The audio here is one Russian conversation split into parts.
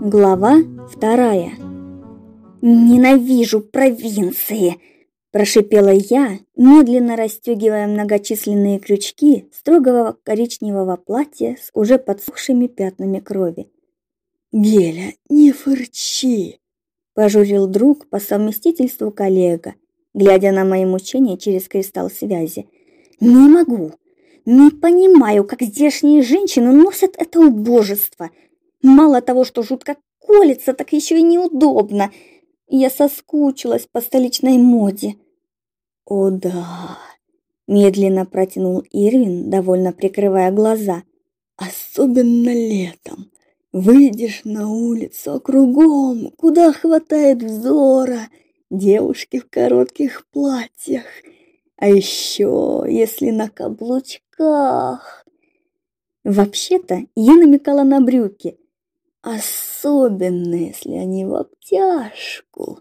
Глава вторая. «Ненавижу провинции!» – прошипела я, медленно расстегивая многочисленные крючки строгого коричневого платья с уже подсохшими пятнами крови. «Геля, не фырчи!» – пожурил друг по совместительству коллега, глядя на мои мучения через кристалл связи. «Не могу! Не понимаю, как здешние женщины носят это убожество!» Мало того, что жутко колется, так еще и неудобно. Я соскучилась по столичной моде. О да, медленно протянул Ирвин, довольно прикрывая глаза. Особенно летом. Выйдешь на улицу, кругом, куда хватает взора, девушки в коротких платьях. А еще, если на каблучках. Вообще-то я намекала на брюки, Особенно, если они в обтяжку.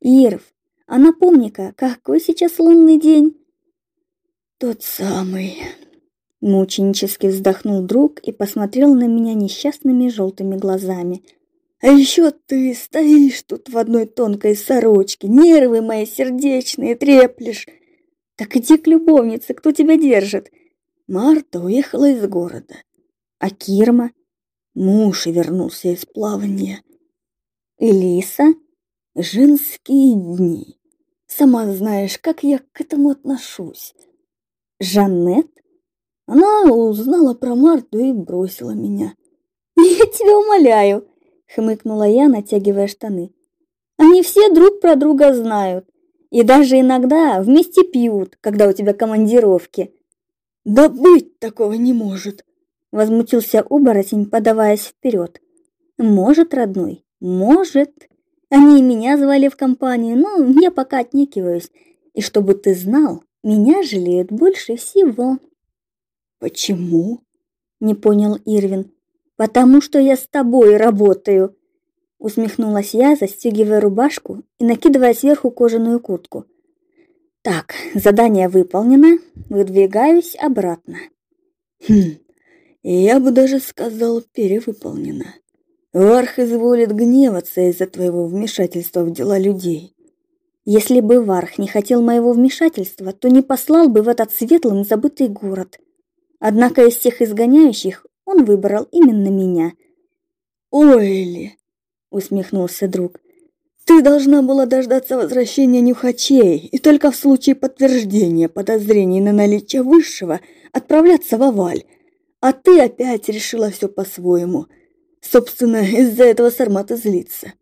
Ирв, а напомни-ка, какой сейчас лунный день? Тот самый. Мученически вздохнул друг и посмотрел на меня несчастными желтыми глазами. А еще ты стоишь тут в одной тонкой сорочке, нервы мои сердечные треплешь. Так иди к любовнице, кто тебя держит? Марта уехала из города. А Кирма? Муж вернулся из плавания. Элиса? Женские дни. Сама знаешь, как я к этому отношусь. Жанет? Она узнала про Марту и бросила меня. Я тебя умоляю, хмыкнула я, натягивая штаны. Они все друг про друга знают. И даже иногда вместе пьют, когда у тебя командировки. Да быть такого не может возмутился оборотень, подаваясь вперед. Может, родной, может. Они и меня звали в компанию, но я пока отнекиваюсь. И чтобы ты знал, меня жалеют больше всего. Почему? Не понял Ирвин. Потому что я с тобой работаю. Усмехнулась я, застегивая рубашку и накидывая сверху кожаную куртку. Так, задание выполнено, выдвигаюсь обратно. Хм, я бы даже сказал, перевыполнено. Варх изволит гневаться из-за твоего вмешательства в дела людей. Если бы Варх не хотел моего вмешательства, то не послал бы в этот светлый забытый город. Однако из всех изгоняющих он выбрал именно меня. «Ойли!» — усмехнулся друг. «Ты должна была дождаться возвращения нюхачей и только в случае подтверждения подозрений на наличие высшего отправляться в Аваль, а ты опять решила все по-своему. Собственно, из-за этого Сармат и злится.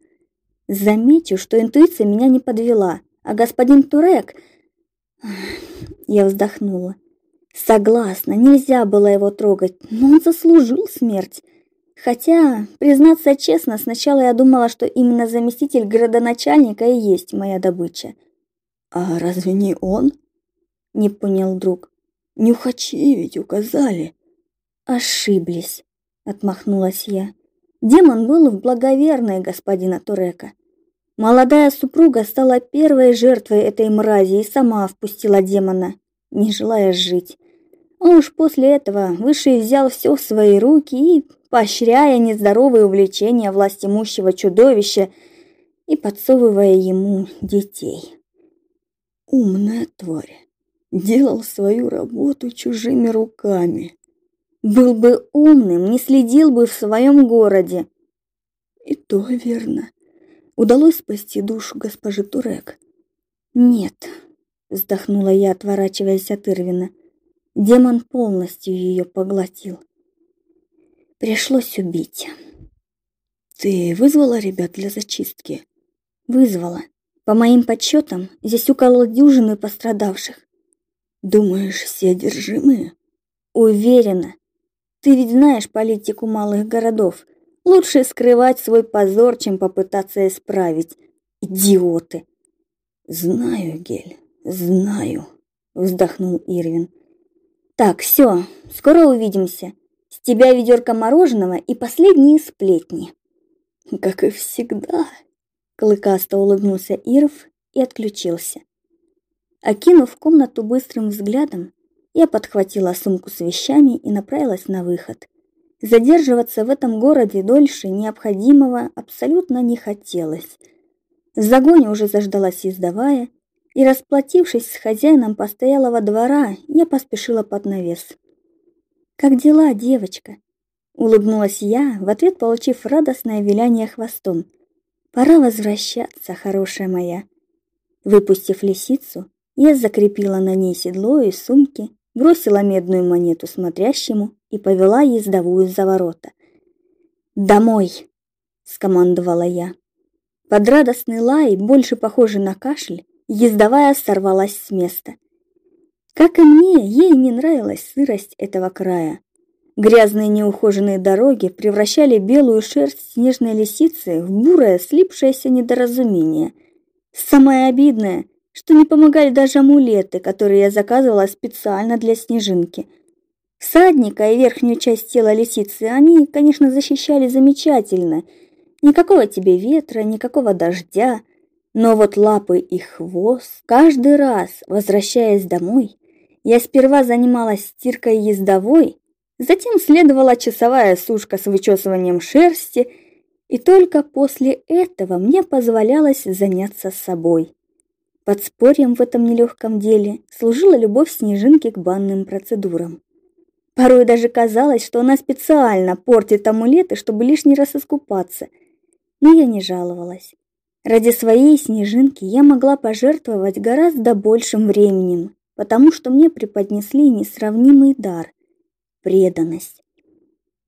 Замечу, что интуиция меня не подвела, а господин Турек... Я вздохнула. Согласна, нельзя было его трогать, но он заслужил смерть. Хотя, признаться честно, сначала я думала, что именно заместитель градоначальника и есть моя добыча. А разве не он? Не понял друг. Нюхачи ведь указали. Ошиблись, отмахнулась я. Демон был в благоверной господина Турека. Молодая супруга стала первой жертвой этой мрази и сама впустила демона, не желая жить. А уж после этого Высший взял все в свои руки и, поощряя нездоровые увлечения властимущего чудовища и подсовывая ему детей. Умная тварь. Делал свою работу чужими руками. Был бы умным, не следил бы в своем городе. И то верно. Удалось спасти душу госпожи Турек. Нет, вздохнула я, отворачиваясь от Ирвина. Демон полностью ее поглотил. Пришлось убить. Ты вызвала ребят для зачистки? Вызвала. По моим подсчетам, здесь около дюжины пострадавших. Думаешь, все одержимые? Уверена. Ты ведь знаешь политику малых городов. Лучше скрывать свой позор, чем попытаться исправить. Идиоты. Знаю, Гель, знаю, вздохнул Ирвин. Так, все, скоро увидимся. С тебя ведерко мороженого и последние сплетни. Как и всегда, клыкасто улыбнулся Ирв и отключился. Окинув комнату быстрым взглядом, я подхватила сумку с вещами и направилась на выход. Задерживаться в этом городе дольше необходимого абсолютно не хотелось. В загоне уже заждалась ездовая, и, расплатившись с хозяином постоялого двора, я поспешила под навес. «Как дела, девочка?» Улыбнулась я, в ответ получив радостное виляние хвостом. «Пора возвращаться, хорошая моя». Выпустив лисицу, я закрепила на ней седло и сумки, бросила медную монету смотрящему и повела ездовую за ворота. «Домой!» — скомандовала я. Под радостный лай, больше похожий на кашель, ездовая сорвалась с места. Как и мне, ей не нравилась сырость этого края. Грязные неухоженные дороги превращали белую шерсть снежной лисицы в бурое, слипшееся недоразумение. Самое обидное, что не помогали даже амулеты, которые я заказывала специально для снежинки. Всадника и верхнюю часть тела лисицы они, конечно, защищали замечательно. Никакого тебе ветра, никакого дождя. Но вот лапы и хвост, каждый раз, возвращаясь домой, я сперва занималась стиркой ездовой, затем следовала часовая сушка с вычесыванием шерсти, и только после этого мне позволялось заняться собой. Подспорьем в этом нелегком деле служила любовь Снежинки к банным процедурам. Порой даже казалось, что она специально портит амулеты, чтобы лишний раз искупаться. Но я не жаловалась. Ради своей снежинки я могла пожертвовать гораздо большим временем, потому что мне преподнесли несравнимый дар преданность.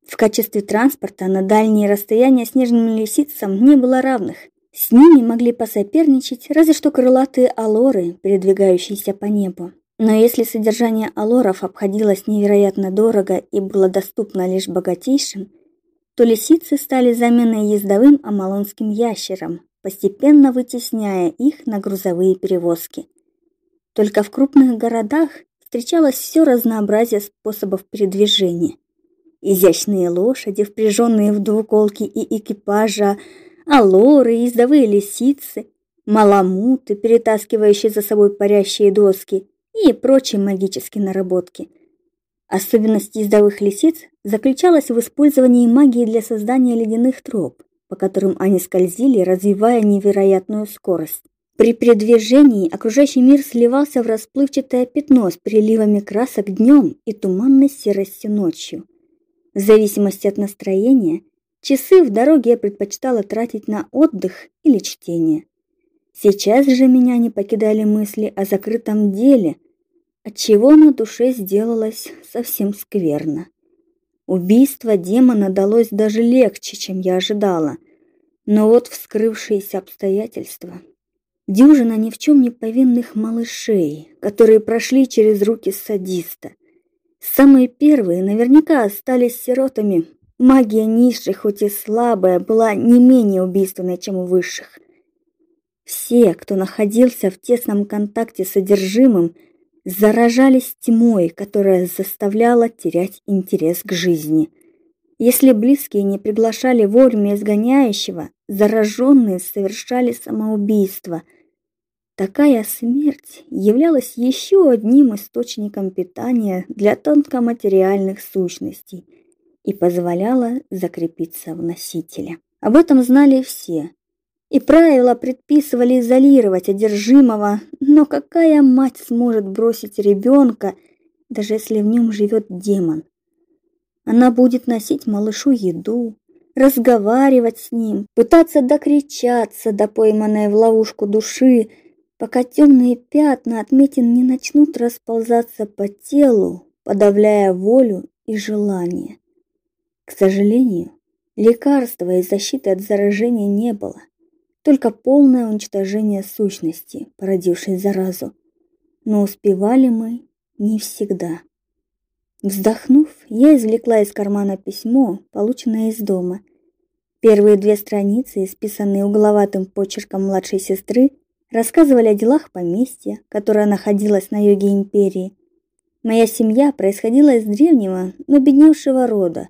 В качестве транспорта на дальние расстояния снежным лисицам не было равных. С ними могли посоперничать разве что крылатые алоры, передвигающиеся по небу. Но если содержание алоров обходилось невероятно дорого и было доступно лишь богатейшим, то лисицы стали заменой ездовым амалонским ящерам, постепенно вытесняя их на грузовые перевозки. Только в крупных городах встречалось все разнообразие способов передвижения. Изящные лошади, впряженные в двуколки и экипажа, алоры, ездовые лисицы, маламуты, перетаскивающие за собой парящие доски и прочие магические наработки. Особенность ездовых лисиц заключалась в использовании магии для создания ледяных троп по которым они скользили, развивая невероятную скорость. При передвижении окружающий мир сливался в расплывчатое пятно с приливами красок днем и туманной серостью ночью. В зависимости от настроения, часы в дороге я предпочитала тратить на отдых или чтение. Сейчас же меня не покидали мысли о закрытом деле, отчего на душе сделалось совсем скверно. Убийство демона далось даже легче, чем я ожидала. Но вот вскрывшиеся обстоятельства. Дюжина ни в чем не повинных малышей, которые прошли через руки садиста. Самые первые наверняка остались сиротами. Магия низших, хоть и слабая, была не менее убийственной, чем у высших. Все, кто находился в тесном контакте с содержимым, заражались тьмой, которая заставляла терять интерес к жизни. Если близкие не приглашали вовремя изгоняющего, зараженные совершали самоубийство. Такая смерть являлась еще одним источником питания для тонкоматериальных сущностей и позволяла закрепиться в носителе. Об этом знали все, и правила предписывали изолировать одержимого, но какая мать сможет бросить ребенка, даже если в нем живет демон? Она будет носить малышу еду, разговаривать с ним, пытаться докричаться до пойманной в ловушку души, пока темные пятна отметин не начнут расползаться по телу, подавляя волю и желание. К сожалению, лекарства и защиты от заражения не было только полное уничтожение сущности, породившей заразу. Но успевали мы не всегда. Вздохнув, я извлекла из кармана письмо, полученное из дома. Первые две страницы, исписанные угловатым почерком младшей сестры, рассказывали о делах поместья, которое находилось на юге империи. Моя семья происходила из древнего, но беднейшего рода.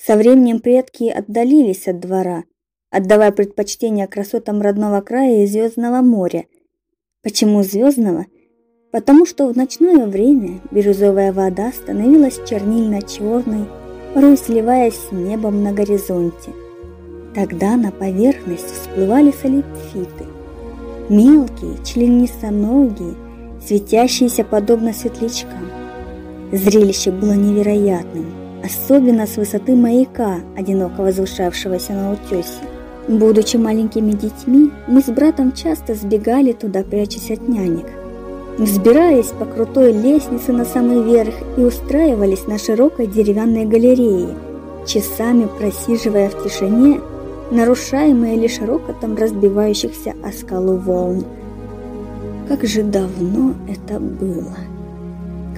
Со временем предки отдалились от двора – отдавая предпочтение красотам родного края и звездного моря. Почему звездного? Потому что в ночное время бирюзовая вода становилась чернильно черной порой сливаясь с небом на горизонте. Тогда на поверхность всплывали солипфиты. Мелкие, членистоногие, светящиеся подобно светлячкам. Зрелище было невероятным, особенно с высоты маяка, одиноко возвышавшегося на утесе. Будучи маленькими детьми, мы с братом часто сбегали туда, прячась от нянек. Взбираясь по крутой лестнице на самый верх и устраивались на широкой деревянной галерее, часами просиживая в тишине, нарушаемые лишь рокотом разбивающихся о скалу волн. Как же давно это было!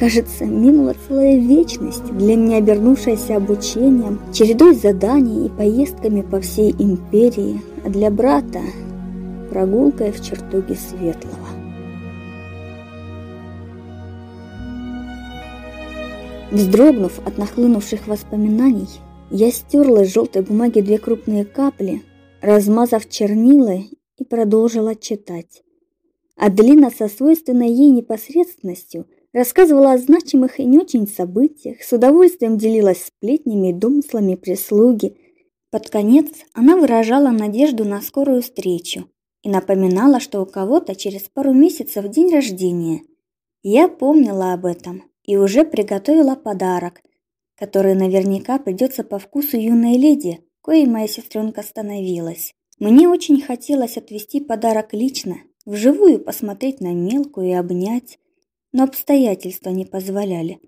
Кажется, минула целая вечность, для меня обернувшаяся обучением, чередой заданий и поездками по всей империи, а для брата – прогулкой в чертоге Светлого. Вздрогнув от нахлынувших воспоминаний, я стерла с желтой бумаги две крупные капли, размазав чернила и продолжила читать. Аделина со свойственной ей непосредственностью рассказывала о значимых и не очень событиях, с удовольствием делилась сплетнями и домыслами прислуги. Под конец она выражала надежду на скорую встречу и напоминала, что у кого-то через пару месяцев день рождения. Я помнила об этом и уже приготовила подарок, который наверняка придется по вкусу юной леди, коей моя сестренка становилась. Мне очень хотелось отвести подарок лично, вживую посмотреть на мелкую и обнять, но обстоятельства не позволяли.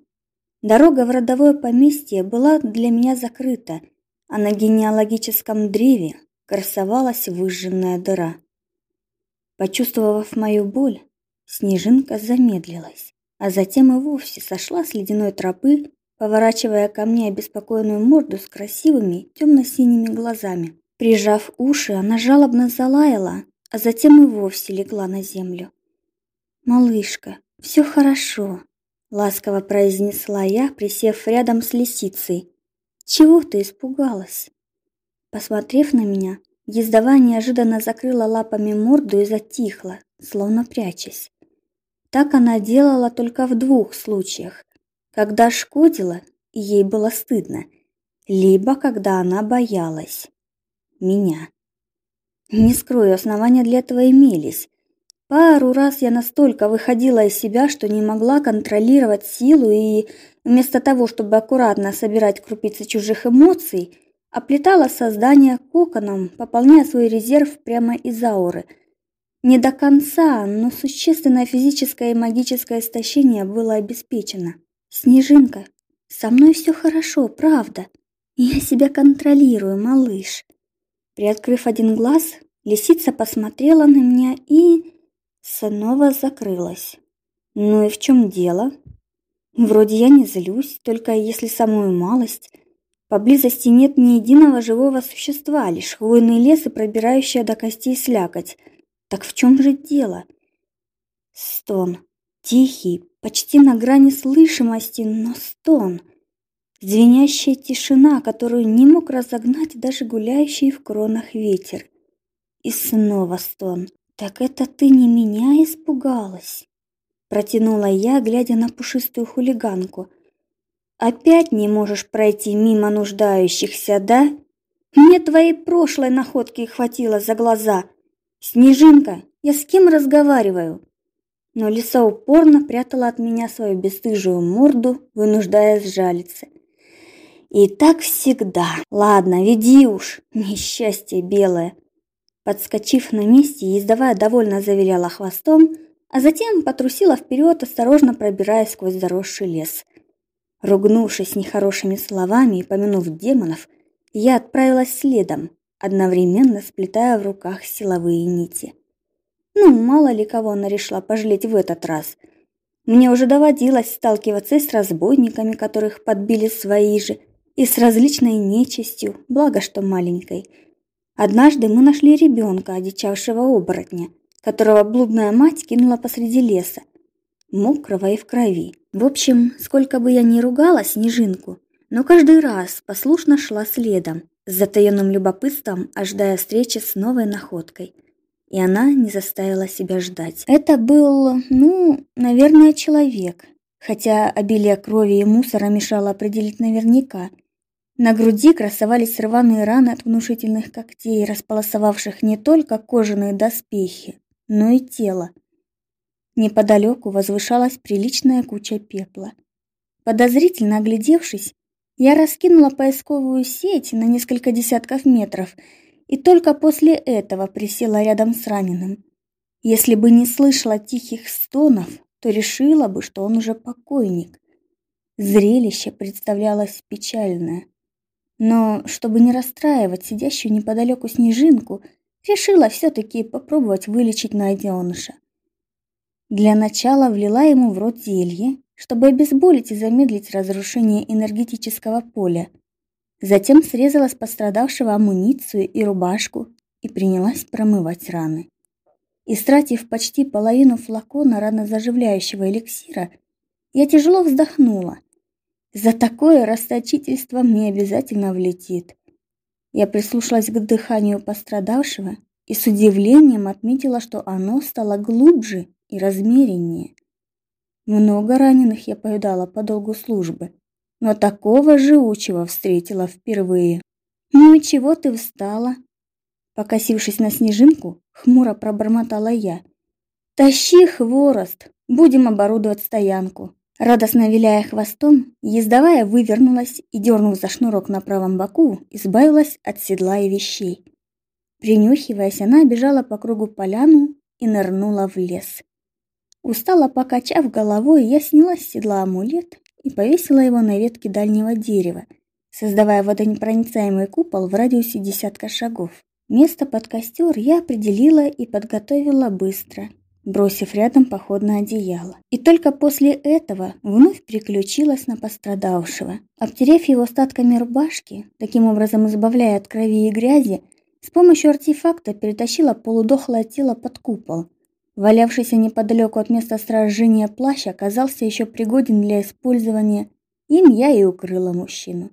Дорога в родовое поместье была для меня закрыта, а на генеалогическом древе красовалась выжженная дыра. Почувствовав мою боль, снежинка замедлилась, а затем и вовсе сошла с ледяной тропы поворачивая ко мне обеспокоенную морду с красивыми темно-синими глазами. Прижав уши, она жалобно залаяла, а затем и вовсе легла на землю. «Малышка, все хорошо», — ласково произнесла я, присев рядом с лисицей. «Чего ты испугалась?» Посмотрев на меня, ездова неожиданно закрыла лапами морду и затихла, словно прячась. Так она делала только в двух случаях, когда шкодила, и ей было стыдно, либо когда она боялась меня. Не скрою, основания для этого имелись. Пару раз я настолько выходила из себя, что не могла контролировать силу и вместо того, чтобы аккуратно собирать крупицы чужих эмоций, оплетала создание коконом, пополняя свой резерв прямо из ауры. Не до конца, но существенное физическое и магическое истощение было обеспечено. Снежинка, со мной все хорошо, правда. Я себя контролирую, малыш. Приоткрыв один глаз, лисица посмотрела на меня и снова закрылась. Ну и в чем дело? Вроде я не злюсь, только если самую малость. Поблизости нет ни единого живого существа, лишь хвойный лес и пробирающая до костей слякоть. Так в чем же дело? Стон. Тихий, почти на грани слышимости, но стон. Звенящая тишина, которую не мог разогнать даже гуляющий в кронах ветер. И снова стон. «Так это ты не меня испугалась?» Протянула я, глядя на пушистую хулиганку. «Опять не можешь пройти мимо нуждающихся, да? Мне твоей прошлой находки хватило за глаза. Снежинка, я с кем разговариваю?» но лиса упорно прятала от меня свою бесстыжую морду, вынуждая сжалиться. И так всегда. Ладно, веди уж, несчастье белое. Подскочив на месте и издавая довольно завиляла хвостом, а затем потрусила вперед, осторожно пробираясь сквозь заросший лес. Ругнувшись нехорошими словами и помянув демонов, я отправилась следом, одновременно сплетая в руках силовые нити. Ну, мало ли кого она решила пожалеть в этот раз. Мне уже доводилось сталкиваться с разбойниками, которых подбили свои же, и с различной нечистью, благо что маленькой. Однажды мы нашли ребенка, одичавшего оборотня, которого блудная мать кинула посреди леса, мокрого и в крови. В общем, сколько бы я ни ругала Снежинку, но каждый раз послушно шла следом, с затаенным любопытством, ожидая встречи с новой находкой и она не заставила себя ждать. Это был, ну, наверное, человек, хотя обилие крови и мусора мешало определить наверняка. На груди красовались рваные раны от внушительных когтей, располосовавших не только кожаные доспехи, но и тело. Неподалеку возвышалась приличная куча пепла. Подозрительно оглядевшись, я раскинула поисковую сеть на несколько десятков метров и только после этого присела рядом с раненым. Если бы не слышала тихих стонов, то решила бы, что он уже покойник. Зрелище представлялось печальное. Но, чтобы не расстраивать сидящую неподалеку снежинку, решила все-таки попробовать вылечить найденыша. Для начала влила ему в рот зелье, чтобы обезболить и замедлить разрушение энергетического поля. Затем срезала с пострадавшего амуницию и рубашку и принялась промывать раны. Истратив почти половину флакона ранозаживляющего эликсира, я тяжело вздохнула. За такое расточительство мне обязательно влетит. Я прислушалась к дыханию пострадавшего и с удивлением отметила, что оно стало глубже и размереннее. Много раненых я повидала по долгу службы, но такого живучего встретила впервые. «Ну и чего ты встала?» Покосившись на снежинку, хмуро пробормотала я. «Тащи хворост, будем оборудовать стоянку». Радостно виляя хвостом, ездовая вывернулась и, дернув за шнурок на правом боку, избавилась от седла и вещей. Принюхиваясь, она бежала по кругу поляну и нырнула в лес. Устало покачав головой, я сняла с седла амулет и повесила его на ветке дальнего дерева, создавая водонепроницаемый купол в радиусе десятка шагов. Место под костер я определила и подготовила быстро, бросив рядом походное одеяло. И только после этого вновь переключилась на пострадавшего. Обтерев его остатками рубашки, таким образом избавляя от крови и грязи, с помощью артефакта перетащила полудохлое тело под купол – Валявшийся неподалеку от места сражения плащ оказался еще пригоден для использования. Им я и укрыла мужчину.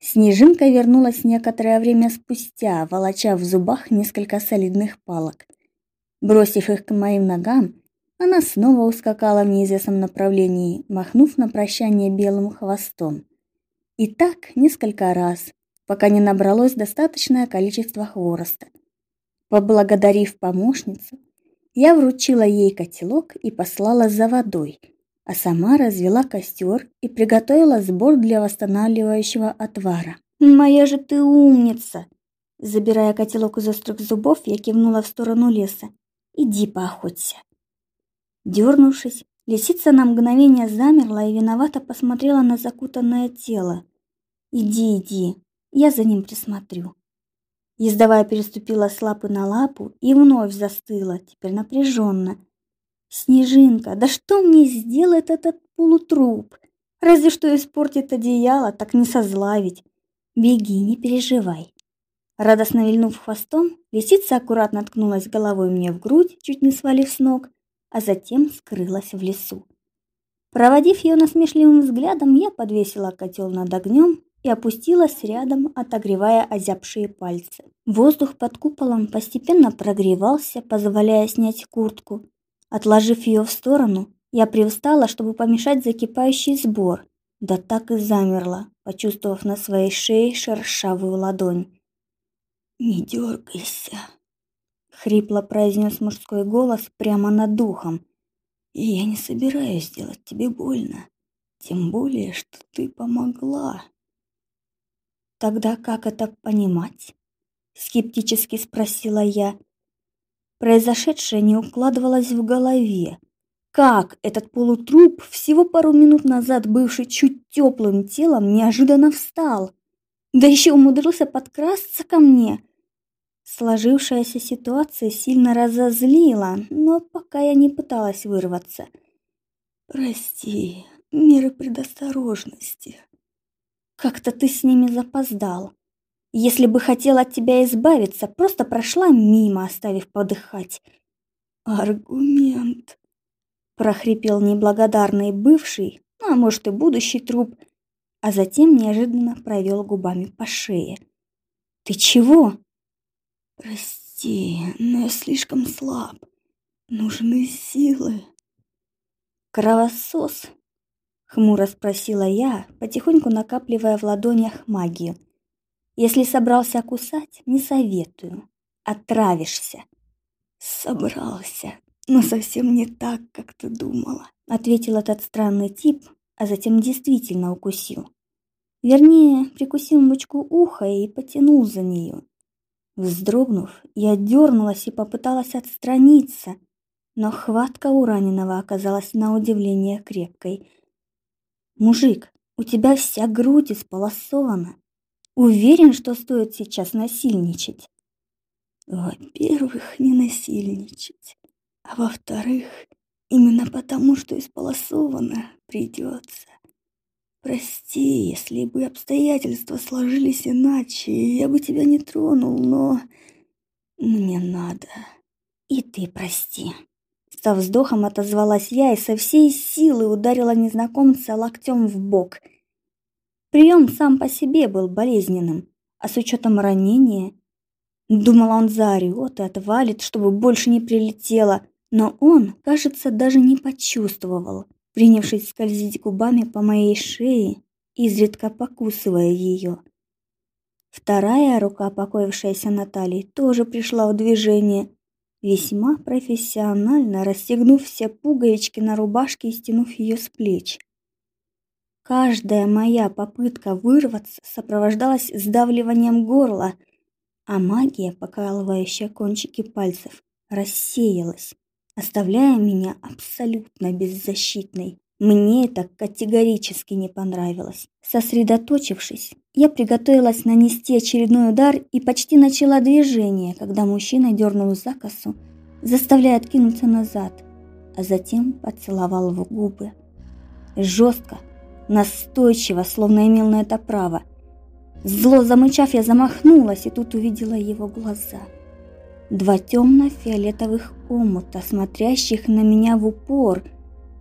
Снежинка вернулась некоторое время спустя, волоча в зубах несколько солидных палок. Бросив их к моим ногам, она снова ускакала в неизвестном направлении, махнув на прощание белым хвостом. И так несколько раз, пока не набралось достаточное количество хвороста. Поблагодарив помощницу, я вручила ей котелок и послала за водой, а сама развела костер и приготовила сбор для восстанавливающего отвара. «Моя же ты умница!» Забирая котелок из острых зубов, я кивнула в сторону леса. «Иди поохоться!» Дернувшись, лисица на мгновение замерла и виновато посмотрела на закутанное тело. «Иди, иди, я за ним присмотрю». Ездовая переступила с лапы на лапу и вновь застыла, теперь напряженно. «Снежинка, да что мне сделает этот полутруп? Разве что испортит одеяло, так не созлавить. Беги, не переживай». Радостно вильнув хвостом, лисица аккуратно ткнулась головой мне в грудь, чуть не свалив с ног, а затем скрылась в лесу. Проводив ее насмешливым взглядом, я подвесила котел над огнем и опустилась рядом, отогревая озябшие пальцы. Воздух под куполом постепенно прогревался, позволяя снять куртку. Отложив ее в сторону, я привстала, чтобы помешать закипающий сбор, да так и замерла, почувствовав на своей шее шершавую ладонь. «Не дергайся», — хрипло произнес мужской голос прямо над духом. «И я не собираюсь делать тебе больно, тем более, что ты помогла». Тогда как это понимать? скептически спросила я. Произошедшее не укладывалось в голове. Как этот полутруп, всего пару минут назад бывший чуть теплым телом, неожиданно встал? Да еще умудрился подкрасться ко мне. Сложившаяся ситуация сильно разозлила, но пока я не пыталась вырваться. Прости, меры предосторожности. Как-то ты с ними запоздал. Если бы хотела от тебя избавиться, просто прошла мимо, оставив подыхать. Аргумент, прохрипел неблагодарный бывший, ну, а может и будущий труп, а затем неожиданно провел губами по шее. Ты чего? Прости, но я слишком слаб. Нужны силы. Кровосос Хмуро спросила я, потихоньку накапливая в ладонях магию. Если собрался кусать, не советую. Отравишься. Собрался, но совсем не так, как ты думала, ответил этот странный тип, а затем действительно укусил. Вернее, прикусил мочку уха и потянул за нее. Вздрогнув, я дернулась и попыталась отстраниться, но хватка у раненого оказалась на удивление крепкой. Мужик, у тебя вся грудь исполосована. Уверен, что стоит сейчас насильничать. Во-первых, не насильничать, а во-вторых, именно потому, что исполосовано, придется. Прости, если бы обстоятельства сложились иначе, я бы тебя не тронул, но мне надо. И ты прости. Со вздохом отозвалась я и со всей силы ударила незнакомца локтем в бок. Прием сам по себе был болезненным, а с учетом ранения... Думала, он заорет и отвалит, чтобы больше не прилетело, но он, кажется, даже не почувствовал, принявшись скользить губами по моей шее, изредка покусывая ее. Вторая рука, покоившаяся на талии, тоже пришла в движение, весьма профессионально расстегнув все пуговички на рубашке и стянув ее с плеч. Каждая моя попытка вырваться сопровождалась сдавливанием горла, а магия, покалывающая кончики пальцев, рассеялась, оставляя меня абсолютно беззащитной. Мне это категорически не понравилось. Сосредоточившись, я приготовилась нанести очередной удар и почти начала движение, когда мужчина дернул за косу, заставляя откинуться назад, а затем поцеловал в губы. Жестко, настойчиво, словно имел на это право. Зло замычав, я замахнулась и тут увидела его глаза. Два темно-фиолетовых омута, смотрящих на меня в упор –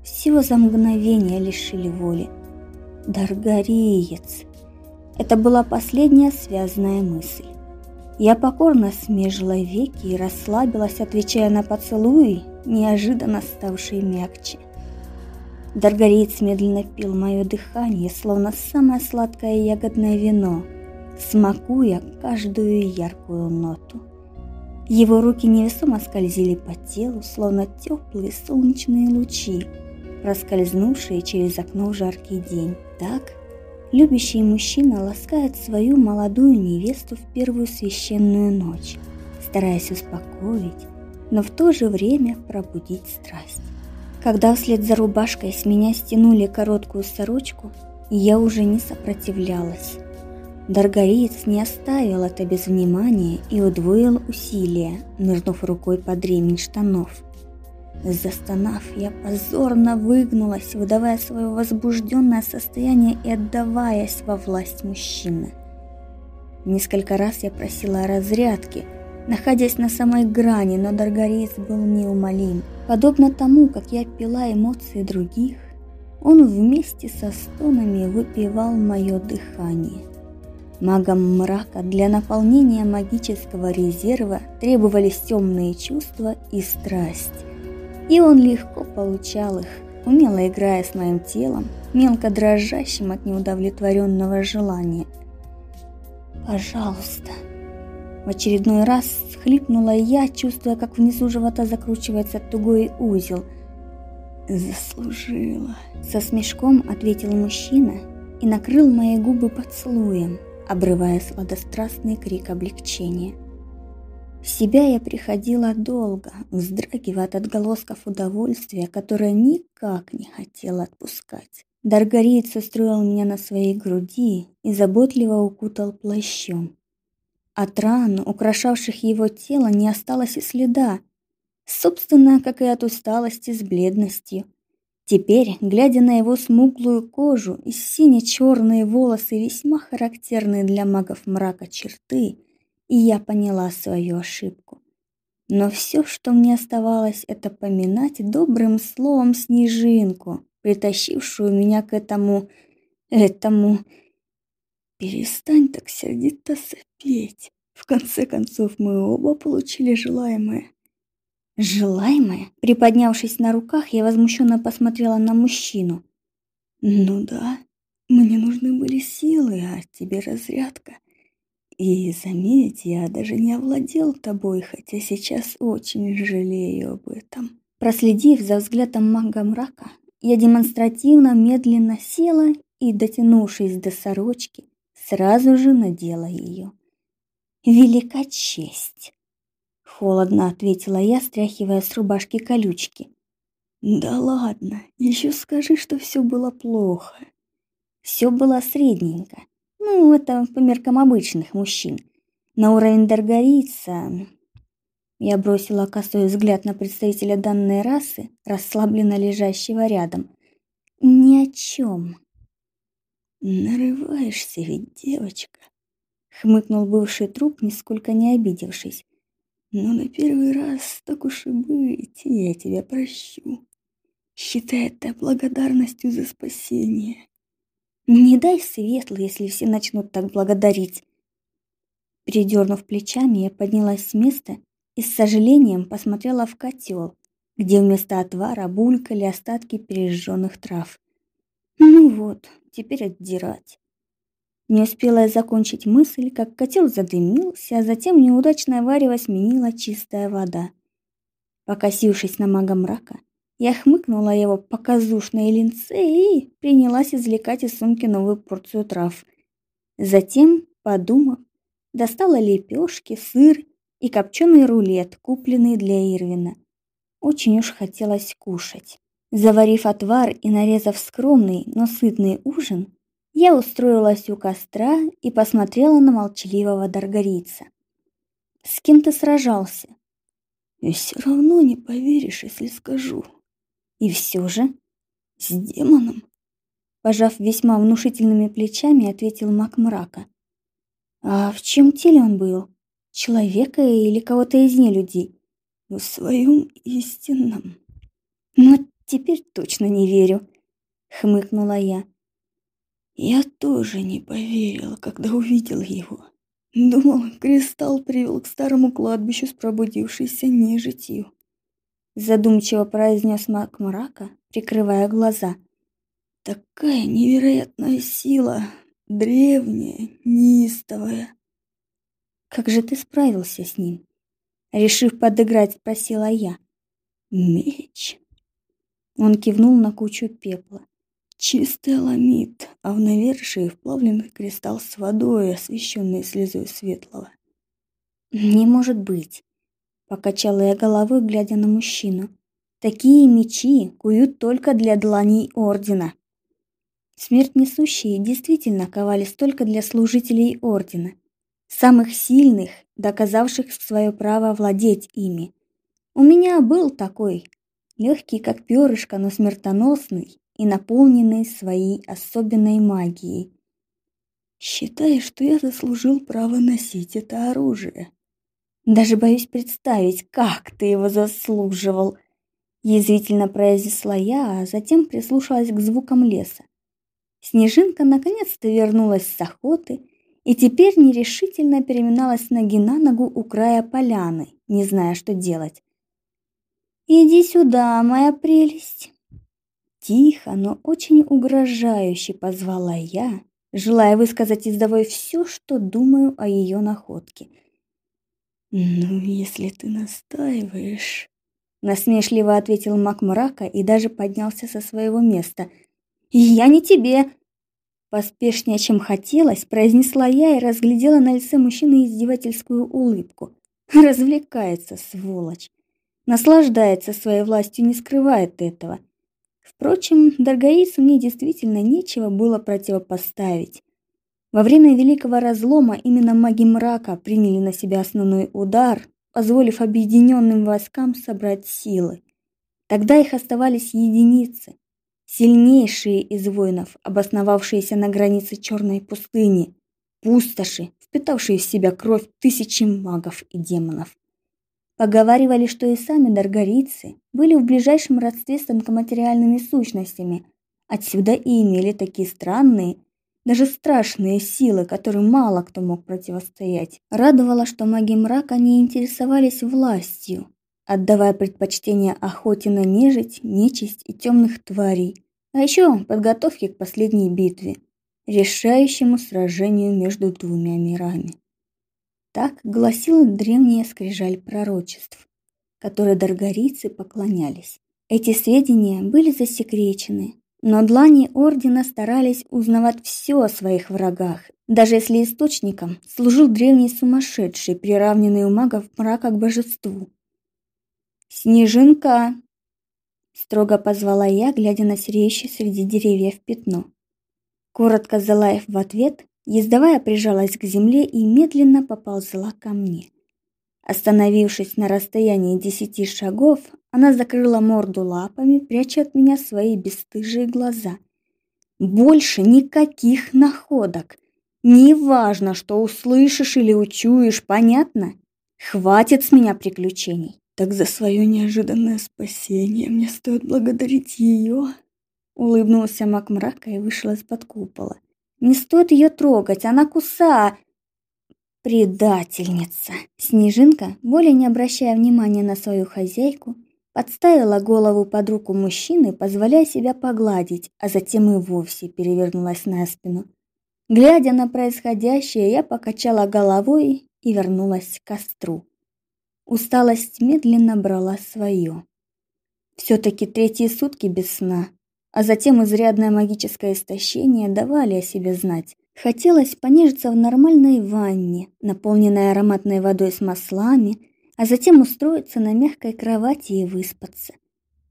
всего за мгновение лишили воли. Даргариец. Это была последняя связанная мысль. Я покорно смежила веки и расслабилась, отвечая на поцелуи, неожиданно ставшие мягче. Даргариец медленно пил мое дыхание, словно самое сладкое ягодное вино, смакуя каждую яркую ноту. Его руки невесомо скользили по телу, словно теплые солнечные лучи, проскользнувшие через окно в жаркий день. Так любящий мужчина ласкает свою молодую невесту в первую священную ночь, стараясь успокоить, но в то же время пробудить страсть. Когда вслед за рубашкой с меня стянули короткую сорочку, я уже не сопротивлялась. Даргариец не оставил это без внимания и удвоил усилия, нырнув рукой под ремень штанов – Застонав, я позорно выгнулась, выдавая свое возбужденное состояние и отдаваясь во власть мужчины. Несколько раз я просила о разрядке, находясь на самой грани, но Даргарис был неумолим. Подобно тому, как я пила эмоции других, он вместе со стонами выпивал мое дыхание. Магам мрака для наполнения магического резерва требовались темные чувства и страсть. И он легко получал их, умело играя с моим телом, мелко дрожащим от неудовлетворенного желания. «Пожалуйста!» В очередной раз схлипнула я, чувствуя, как внизу живота закручивается тугой узел. «Заслужила!» Со смешком ответил мужчина и накрыл мои губы поцелуем, обрывая сладострастный крик облегчения. В себя я приходила долго, вздрагивая от отголосков удовольствия, которое никак не хотела отпускать. Даргариец устроил меня на своей груди и заботливо укутал плащом. От ран, украшавших его тело, не осталось и следа, собственно, как и от усталости с бледностью. Теперь, глядя на его смуглую кожу и сине-черные волосы, весьма характерные для магов мрака черты, и я поняла свою ошибку. Но все, что мне оставалось, это поминать добрым словом снежинку, притащившую меня к этому... этому... Перестань так сердито сопеть. В конце концов, мы оба получили желаемое. Желаемое? Приподнявшись на руках, я возмущенно посмотрела на мужчину. Ну да, мне нужны были силы, а тебе разрядка. И заметь, я даже не овладел тобой, хотя сейчас очень жалею об этом. Проследив за взглядом мага мрака, я демонстративно медленно села и, дотянувшись до сорочки, сразу же надела ее. Велика честь, холодно ответила я, стряхивая с рубашки колючки. Да ладно, еще скажи, что все было плохо. Все было средненько. Ну, это по меркам обычных мужчин. На уровень Даргарица я бросила косой взгляд на представителя данной расы, расслабленно лежащего рядом. Ни о чем. Нарываешься ведь, девочка, хмыкнул бывший труп, нисколько не обидевшись. Но на первый раз, так уж и быть, я тебя прощу. Считай это благодарностью за спасение. Не дай светлый, если все начнут так благодарить. Передернув плечами, я поднялась с места и с сожалением посмотрела в котел, где вместо отвара булькали остатки пережженных трав. Ну вот, теперь отдирать. Не успела я закончить мысль, как котел задымился, а затем неудачное варево сменила чистая вода. Покосившись на мага мрака, я хмыкнула его показушной линце и принялась извлекать из сумки новую порцию трав. Затем, подумав, достала лепешки, сыр и копченый рулет, купленный для Ирвина. Очень уж хотелось кушать. Заварив отвар и нарезав скромный, но сытный ужин, я устроилась у костра и посмотрела на молчаливого даргарийца. С кем ты сражался? И все равно не поверишь, если скажу. И все же с демоном, пожав весьма внушительными плечами, ответил маг мрака. А в чем теле он был? Человека или кого-то из нелюдей? В своем истинном. Но ну, теперь точно не верю, хмыкнула я. Я тоже не поверила, когда увидел его. Думал, кристалл привел к старому кладбищу с пробудившейся нежитью. Задумчиво произнес маг мрака, прикрывая глаза. Такая невероятная сила, древняя, неистовая. Как же ты справился с ним? Решив подыграть, спросила я. Меч. Он кивнул на кучу пепла. Чистый ламит, а в навершии вплавленный кристалл с водой, освещенный слезой светлого. Не может быть, покачала я головой, глядя на мужчину. Такие мечи куют только для дланей ордена. Смерть несущие действительно ковались только для служителей ордена самых сильных, доказавших свое право владеть ими. У меня был такой, легкий как перышко, но смертоносный и наполненный своей особенной магией. Считаю, что я заслужил право носить это оружие. Даже боюсь представить, как ты его заслуживал, язвительно произнесла я, а затем прислушалась к звукам леса. Снежинка наконец-то вернулась с охоты и теперь нерешительно переминалась ноги на ногу у края поляны, не зная, что делать. «Иди сюда, моя прелесть!» Тихо, но очень угрожающе позвала я, желая высказать издавой все, что думаю о ее находке. «Ну, если ты настаиваешь...» Насмешливо ответил маг мрака и даже поднялся со своего места. «Я не тебе!» Поспешнее, чем хотелось, произнесла я и разглядела на лице мужчины издевательскую улыбку. Развлекается, сволочь. Наслаждается своей властью, не скрывает этого. Впрочем, Даргаису мне действительно нечего было противопоставить. Во время Великого Разлома именно маги мрака приняли на себя основной удар, позволив объединенным войскам собрать силы. Тогда их оставались единицы, Сильнейшие из воинов, обосновавшиеся на границе черной пустыни, пустоши, впитавшие в себя кровь тысячи магов и демонов. Поговаривали, что и сами даргарицы были в ближайшем родстве с тонкоматериальными сущностями, отсюда и имели такие странные, даже страшные силы, которым мало кто мог противостоять. Радовало, что маги мрака не интересовались властью, отдавая предпочтение охоте на нежить, нечисть и темных тварей, а еще подготовки к последней битве, решающему сражению между двумя мирами. Так гласила древняя скрижаль пророчеств, которой даргарийцы поклонялись. Эти сведения были засекречены, но длани ордена старались узнавать все о своих врагах, даже если источником служил древний сумасшедший, приравненный у магов мрака к божеству. «Снежинка!» — строго позвала я, глядя на сереющее среди деревьев пятно. Коротко залаев в ответ, ездовая прижалась к земле и медленно поползла ко мне. Остановившись на расстоянии десяти шагов, она закрыла морду лапами, пряча от меня свои бесстыжие глаза. Больше никаких находок. Неважно, что услышишь или учуешь, понятно? Хватит с меня приключений. Так за свое неожиданное спасение мне стоит благодарить ее. Улыбнулся маг мрака и вышел из-под купола. Не стоит ее трогать, она куса. Предательница. Снежинка, более не обращая внимания на свою хозяйку, подставила голову под руку мужчины, позволяя себя погладить, а затем и вовсе перевернулась на спину. Глядя на происходящее, я покачала головой и вернулась к костру. Усталость медленно брала свое. Все-таки третьи сутки без сна, а затем изрядное магическое истощение давали о себе знать. Хотелось понежиться в нормальной ванне, наполненной ароматной водой с маслами, а затем устроиться на мягкой кровати и выспаться.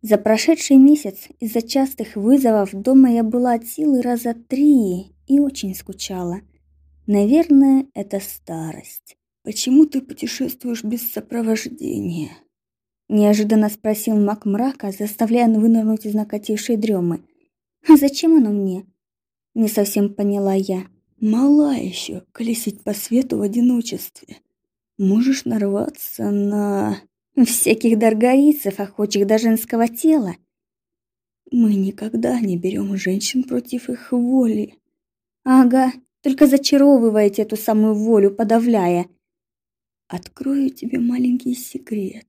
За прошедший месяц из-за частых вызовов дома я была от силы раза три и очень скучала. Наверное, это старость. «Почему ты путешествуешь без сопровождения?» Неожиданно спросил маг мрака, заставляя вынырнуть из накатившей дремы. «А зачем оно мне?» Не совсем поняла я. «Мала еще, колесить по свету в одиночестве. Можешь нарваться на...» «Всяких даргарийцев, охочих до женского тела». «Мы никогда не берем женщин против их воли». «Ага, только зачаровываете эту самую волю, подавляя». «Открою тебе маленький секрет.